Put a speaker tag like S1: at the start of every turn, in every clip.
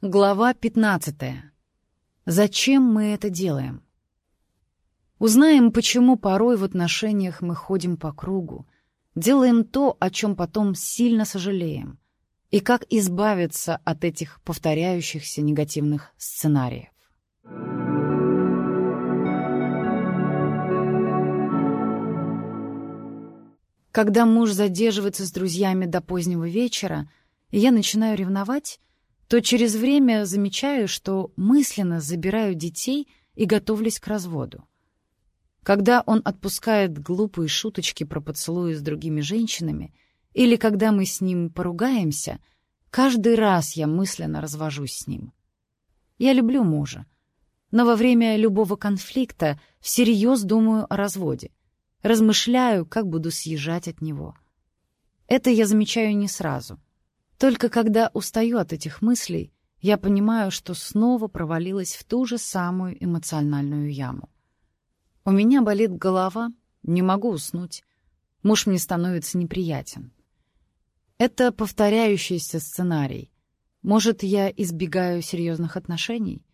S1: Глава 15. Зачем мы это делаем? Узнаем, почему порой в отношениях мы ходим по кругу, делаем то, о чем потом сильно сожалеем, и как избавиться от этих повторяющихся негативных сценариев. Когда муж задерживается с друзьями до позднего вечера, и я начинаю ревновать, то через время замечаю, что мысленно забираю детей и готовлюсь к разводу. Когда он отпускает глупые шуточки про поцелуи с другими женщинами, или когда мы с ним поругаемся, каждый раз я мысленно развожусь с ним. Я люблю мужа, но во время любого конфликта всерьез думаю о разводе, размышляю, как буду съезжать от него. Это я замечаю не сразу — только когда устаю от этих мыслей, я понимаю, что снова провалилась в ту же самую эмоциональную яму. У меня болит голова, не могу уснуть. Муж мне становится неприятен. Это повторяющийся сценарий. Может, я избегаю серьезных отношений?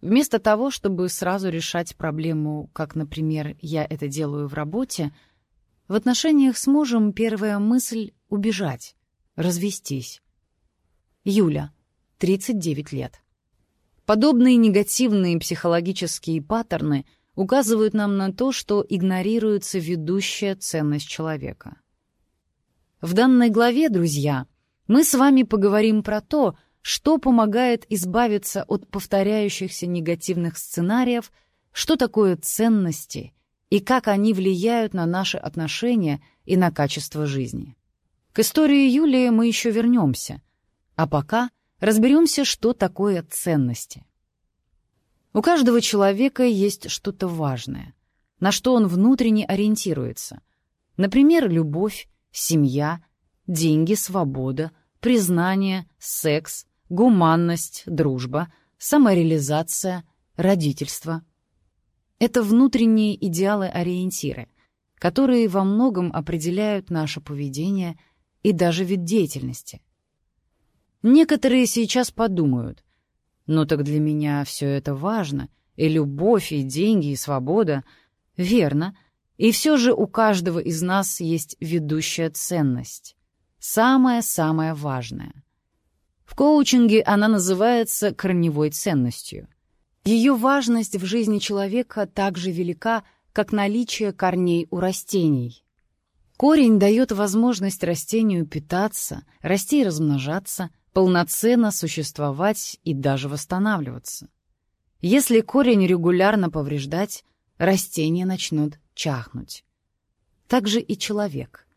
S1: Вместо того, чтобы сразу решать проблему, как, например, я это делаю в работе, в отношениях с мужем первая мысль — убежать, развестись. Юля, 39 лет. Подобные негативные психологические паттерны указывают нам на то, что игнорируется ведущая ценность человека. В данной главе, друзья, мы с вами поговорим про то, что помогает избавиться от повторяющихся негативных сценариев, что такое ценности и как они влияют на наши отношения и на качество жизни. К истории Юлии мы еще вернемся — а пока разберемся, что такое ценности. У каждого человека есть что-то важное, на что он внутренне ориентируется. Например, любовь, семья, деньги, свобода, признание, секс, гуманность, дружба, самореализация, родительство. Это внутренние идеалы-ориентиры, которые во многом определяют наше поведение и даже вид деятельности — Некоторые сейчас подумают, ну так для меня все это важно, и любовь, и деньги, и свобода. Верно. И все же у каждого из нас есть ведущая ценность. Самая-самая важная. В коучинге она называется корневой ценностью. Ее важность в жизни человека так же велика, как наличие корней у растений. Корень дает возможность растению питаться, расти и размножаться – полноценно существовать и даже восстанавливаться. Если корень регулярно повреждать, растения начнут чахнуть. Так же и человек.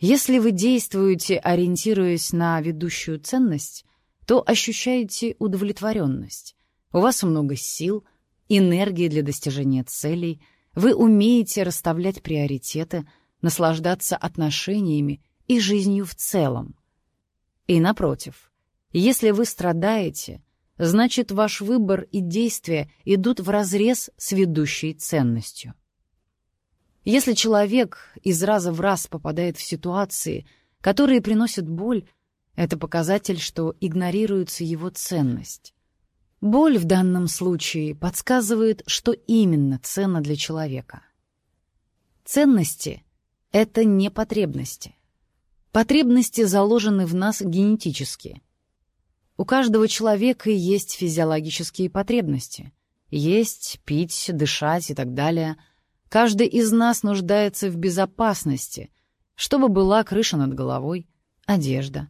S1: Если вы действуете, ориентируясь на ведущую ценность, то ощущаете удовлетворенность. У вас много сил, энергии для достижения целей, вы умеете расставлять приоритеты, наслаждаться отношениями и жизнью в целом. И напротив, если вы страдаете, значит ваш выбор и действия идут вразрез с ведущей ценностью. Если человек из раза в раз попадает в ситуации, которые приносят боль, это показатель, что игнорируется его ценность. Боль в данном случае подсказывает, что именно ценно для человека. Ценности — это не потребности. Потребности заложены в нас генетически. У каждого человека есть физиологические потребности. Есть, пить, дышать и так далее. Каждый из нас нуждается в безопасности, чтобы была крыша над головой, одежда.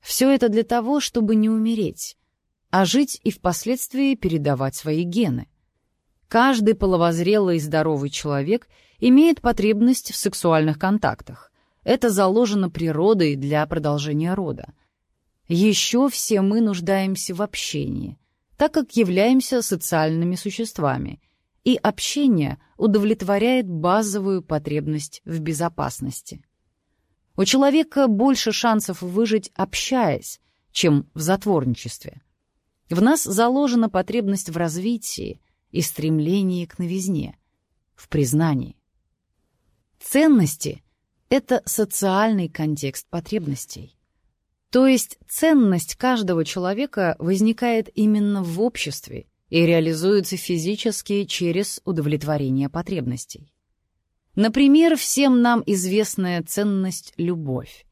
S1: Все это для того, чтобы не умереть, а жить и впоследствии передавать свои гены. Каждый половозрелый и здоровый человек имеет потребность в сексуальных контактах. Это заложено природой для продолжения рода. Еще все мы нуждаемся в общении, так как являемся социальными существами, и общение удовлетворяет базовую потребность в безопасности. У человека больше шансов выжить, общаясь, чем в затворничестве. В нас заложена потребность в развитии и стремлении к новизне, в признании. Ценности — это социальный контекст потребностей. То есть ценность каждого человека возникает именно в обществе и реализуется физически через удовлетворение потребностей. Например, всем нам известная ценность — любовь.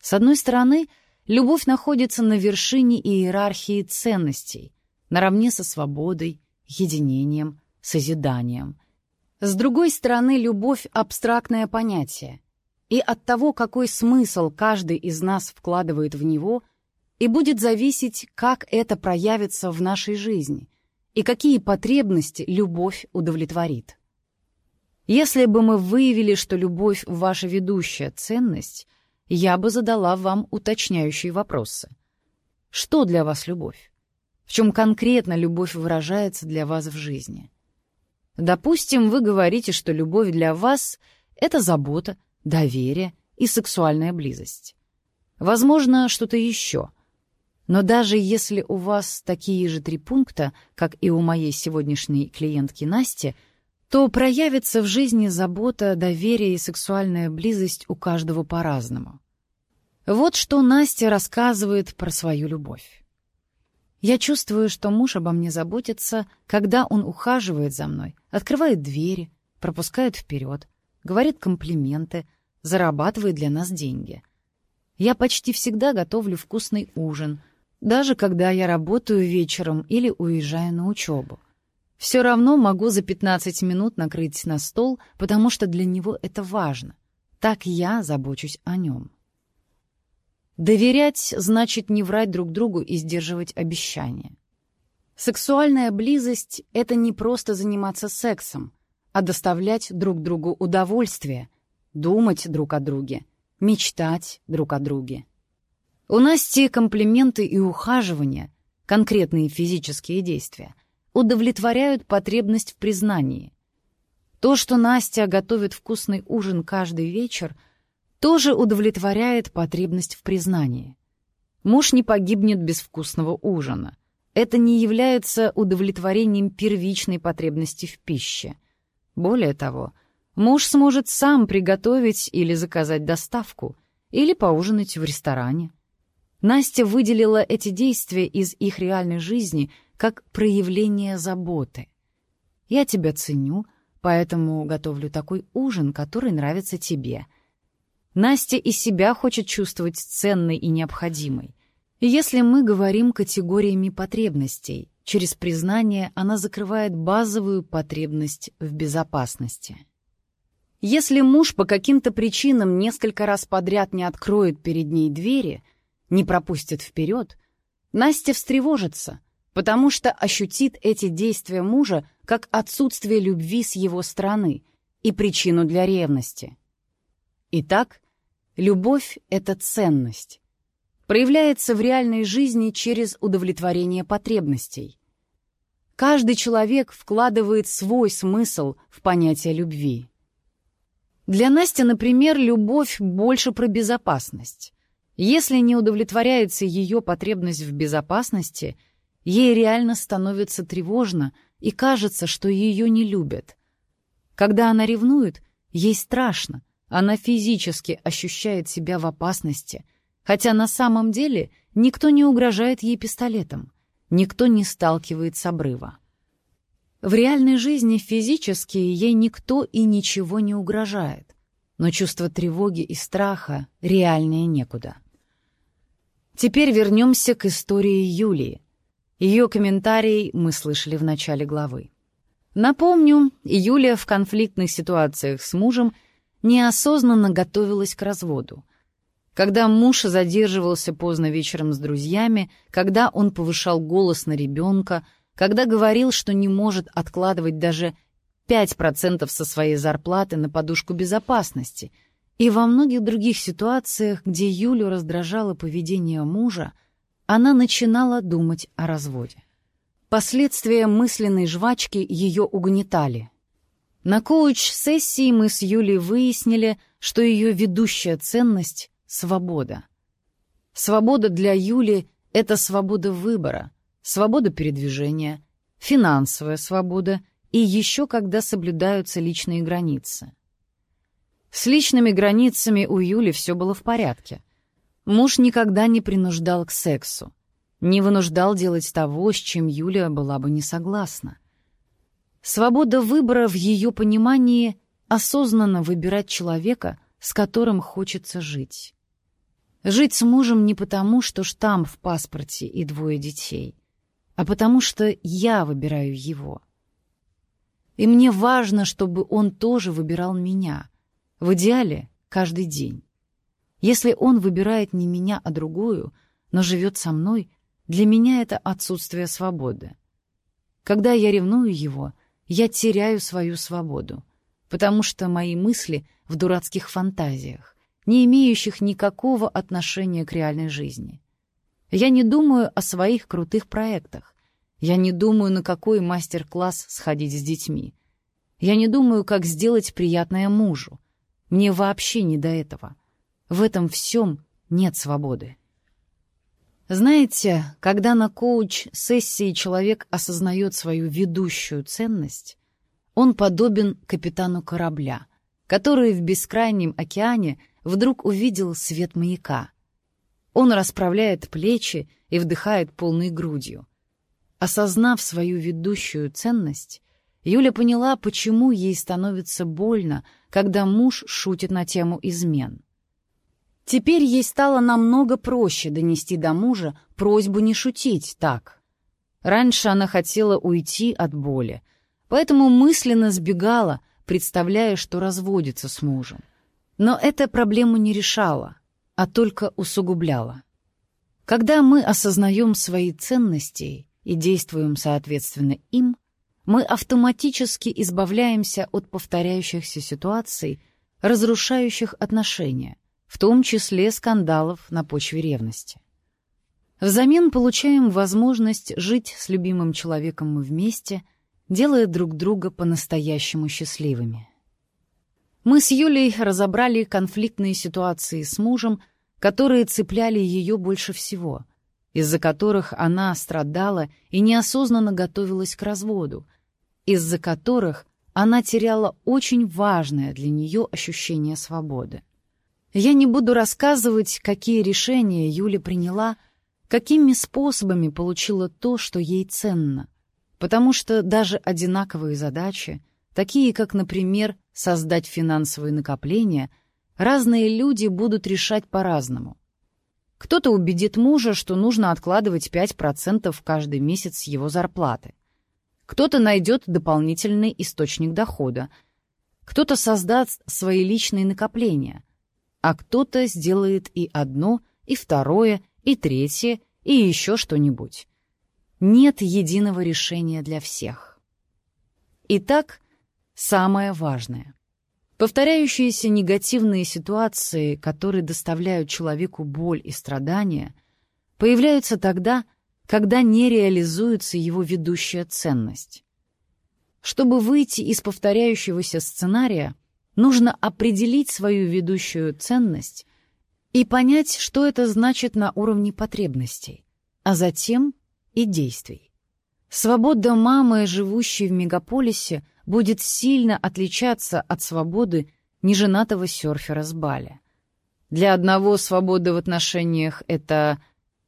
S1: С одной стороны, любовь находится на вершине иерархии ценностей, наравне со свободой, единением, созиданием. С другой стороны, любовь — абстрактное понятие, и от того, какой смысл каждый из нас вкладывает в него, и будет зависеть, как это проявится в нашей жизни и какие потребности любовь удовлетворит. Если бы мы выявили, что любовь — ваша ведущая ценность, я бы задала вам уточняющие вопросы. Что для вас любовь? В чем конкретно любовь выражается для вас в жизни? Допустим, вы говорите, что любовь для вас — это забота, доверие и сексуальная близость. Возможно, что-то еще. Но даже если у вас такие же три пункта, как и у моей сегодняшней клиентки Насти, то проявится в жизни забота, доверие и сексуальная близость у каждого по-разному. Вот что Настя рассказывает про свою любовь. Я чувствую, что муж обо мне заботится, когда он ухаживает за мной, открывает двери, пропускает вперед, говорит комплименты, зарабатывает для нас деньги. Я почти всегда готовлю вкусный ужин, даже когда я работаю вечером или уезжаю на учебу. Все равно могу за 15 минут накрыть на стол, потому что для него это важно. Так я забочусь о нем. Доверять значит не врать друг другу и сдерживать обещания. Сексуальная близость — это не просто заниматься сексом, а доставлять друг другу удовольствие, думать друг о друге, мечтать друг о друге. У Насти комплименты и ухаживания, конкретные физические действия, удовлетворяют потребность в признании. То, что Настя готовит вкусный ужин каждый вечер, тоже удовлетворяет потребность в признании. Муж не погибнет без вкусного ужина. Это не является удовлетворением первичной потребности в пище. Более того, муж сможет сам приготовить или заказать доставку, или поужинать в ресторане. Настя выделила эти действия из их реальной жизни как проявление заботы. «Я тебя ценю, поэтому готовлю такой ужин, который нравится тебе». Настя и себя хочет чувствовать ценной и необходимой. Если мы говорим категориями потребностей, Через признание она закрывает базовую потребность в безопасности. Если муж по каким-то причинам несколько раз подряд не откроет перед ней двери, не пропустит вперед, Настя встревожится, потому что ощутит эти действия мужа как отсутствие любви с его стороны и причину для ревности. Итак, любовь — это ценность, проявляется в реальной жизни через удовлетворение потребностей. Каждый человек вкладывает свой смысл в понятие любви. Для Насти, например, любовь больше про безопасность. Если не удовлетворяется ее потребность в безопасности, ей реально становится тревожно и кажется, что ее не любят. Когда она ревнует, ей страшно, она физически ощущает себя в опасности — Хотя на самом деле никто не угрожает ей пистолетом, никто не сталкивает с обрыва. В реальной жизни физически ей никто и ничего не угрожает, но чувство тревоги и страха реальнее некуда. Теперь вернемся к истории Юлии. Ее комментарий мы слышали в начале главы. Напомню, Юлия в конфликтных ситуациях с мужем неосознанно готовилась к разводу — когда муж задерживался поздно вечером с друзьями, когда он повышал голос на ребенка, когда говорил, что не может откладывать даже 5% со своей зарплаты на подушку безопасности, и во многих других ситуациях, где Юлю раздражало поведение мужа, она начинала думать о разводе. Последствия мысленной жвачки ее угнетали. На коуч-сессии мы с Юлей выяснили, что ее ведущая ценность свобода. Свобода для Юли — это свобода выбора, свобода передвижения, финансовая свобода и еще когда соблюдаются личные границы. С личными границами у Юли все было в порядке. Муж никогда не принуждал к сексу, не вынуждал делать того, с чем Юля была бы не согласна. Свобода выбора в ее понимании — осознанно выбирать человека, с которым хочется жить. Жить с мужем не потому, что штамп в паспорте и двое детей, а потому что я выбираю его. И мне важно, чтобы он тоже выбирал меня. В идеале — каждый день. Если он выбирает не меня, а другую, но живет со мной, для меня это отсутствие свободы. Когда я ревную его — я теряю свою свободу, потому что мои мысли в дурацких фантазиях, не имеющих никакого отношения к реальной жизни. Я не думаю о своих крутых проектах. Я не думаю, на какой мастер-класс сходить с детьми. Я не думаю, как сделать приятное мужу. Мне вообще не до этого. В этом всем нет свободы. Знаете, когда на коуч-сессии человек осознает свою ведущую ценность, он подобен капитану корабля, который в бескрайнем океане вдруг увидел свет маяка. Он расправляет плечи и вдыхает полной грудью. Осознав свою ведущую ценность, Юля поняла, почему ей становится больно, когда муж шутит на тему измен. Теперь ей стало намного проще донести до мужа просьбу не шутить так. Раньше она хотела уйти от боли, поэтому мысленно сбегала, представляя, что разводится с мужем. Но это проблему не решала, а только усугубляла. Когда мы осознаем свои ценности и действуем соответственно им, мы автоматически избавляемся от повторяющихся ситуаций, разрушающих отношения, в том числе скандалов на почве ревности. Взамен получаем возможность жить с любимым человеком вместе, делая друг друга по-настоящему счастливыми. Мы с Юлей разобрали конфликтные ситуации с мужем, которые цепляли ее больше всего, из-за которых она страдала и неосознанно готовилась к разводу, из-за которых она теряла очень важное для нее ощущение свободы. Я не буду рассказывать, какие решения Юля приняла, какими способами получила то, что ей ценно, потому что даже одинаковые задачи, такие как, например, создать финансовые накопления, разные люди будут решать по-разному. Кто-то убедит мужа, что нужно откладывать 5% каждый месяц его зарплаты. Кто-то найдет дополнительный источник дохода. Кто-то создаст свои личные накопления — а кто-то сделает и одно, и второе, и третье, и еще что-нибудь. Нет единого решения для всех. Итак, самое важное. Повторяющиеся негативные ситуации, которые доставляют человеку боль и страдания, появляются тогда, когда не реализуется его ведущая ценность. Чтобы выйти из повторяющегося сценария, Нужно определить свою ведущую ценность и понять, что это значит на уровне потребностей, а затем и действий. Свобода мамы, живущей в мегаполисе, будет сильно отличаться от свободы неженатого серфера с Бали. Для одного свобода в отношениях — это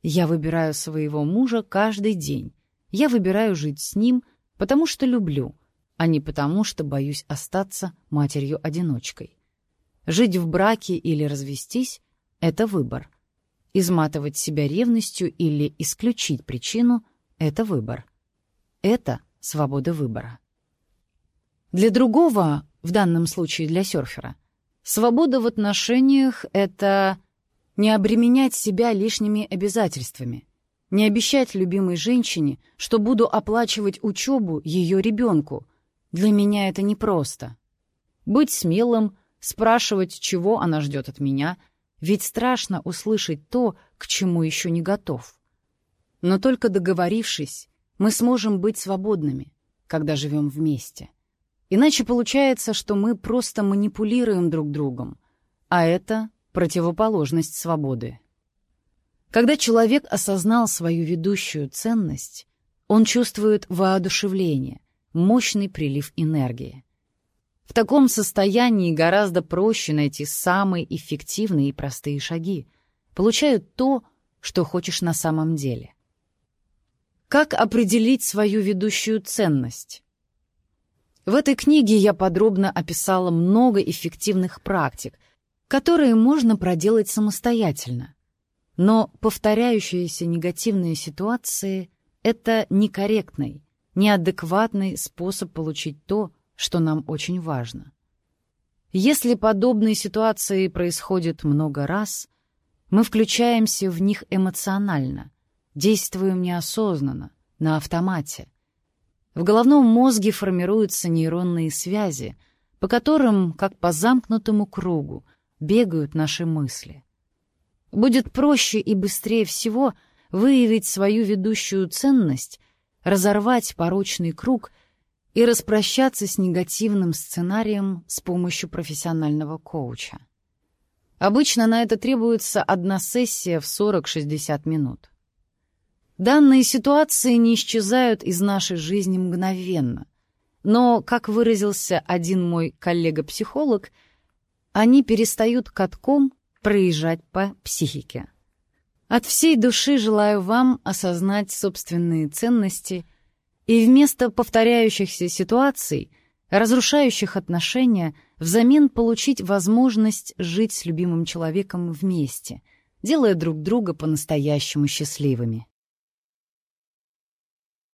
S1: «я выбираю своего мужа каждый день», «я выбираю жить с ним, потому что люблю», а не потому, что боюсь остаться матерью-одиночкой. Жить в браке или развестись — это выбор. Изматывать себя ревностью или исключить причину — это выбор. Это свобода выбора. Для другого, в данном случае для серфера, свобода в отношениях — это не обременять себя лишними обязательствами, не обещать любимой женщине, что буду оплачивать учебу ее ребенку — для меня это непросто. Быть смелым, спрашивать, чего она ждет от меня, ведь страшно услышать то, к чему еще не готов. Но только договорившись, мы сможем быть свободными, когда живем вместе. Иначе получается, что мы просто манипулируем друг другом, а это противоположность свободы. Когда человек осознал свою ведущую ценность, он чувствует воодушевление, мощный прилив энергии. В таком состоянии гораздо проще найти самые эффективные и простые шаги, получают то, что хочешь на самом деле. Как определить свою ведущую ценность? В этой книге я подробно описала много эффективных практик, которые можно проделать самостоятельно. Но повторяющиеся негативные ситуации — это некорректный, неадекватный способ получить то, что нам очень важно. Если подобные ситуации происходят много раз, мы включаемся в них эмоционально, действуем неосознанно, на автомате. В головном мозге формируются нейронные связи, по которым, как по замкнутому кругу, бегают наши мысли. Будет проще и быстрее всего выявить свою ведущую ценность, разорвать порочный круг и распрощаться с негативным сценарием с помощью профессионального коуча. Обычно на это требуется одна сессия в 40-60 минут. Данные ситуации не исчезают из нашей жизни мгновенно. Но, как выразился один мой коллега-психолог, они перестают катком проезжать по психике. От всей души желаю вам осознать собственные ценности и вместо повторяющихся ситуаций, разрушающих отношения, взамен получить возможность жить с любимым человеком вместе, делая друг друга по-настоящему счастливыми.